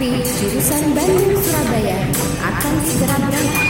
Jurusan Bandung Surabaya akan segera berangkat.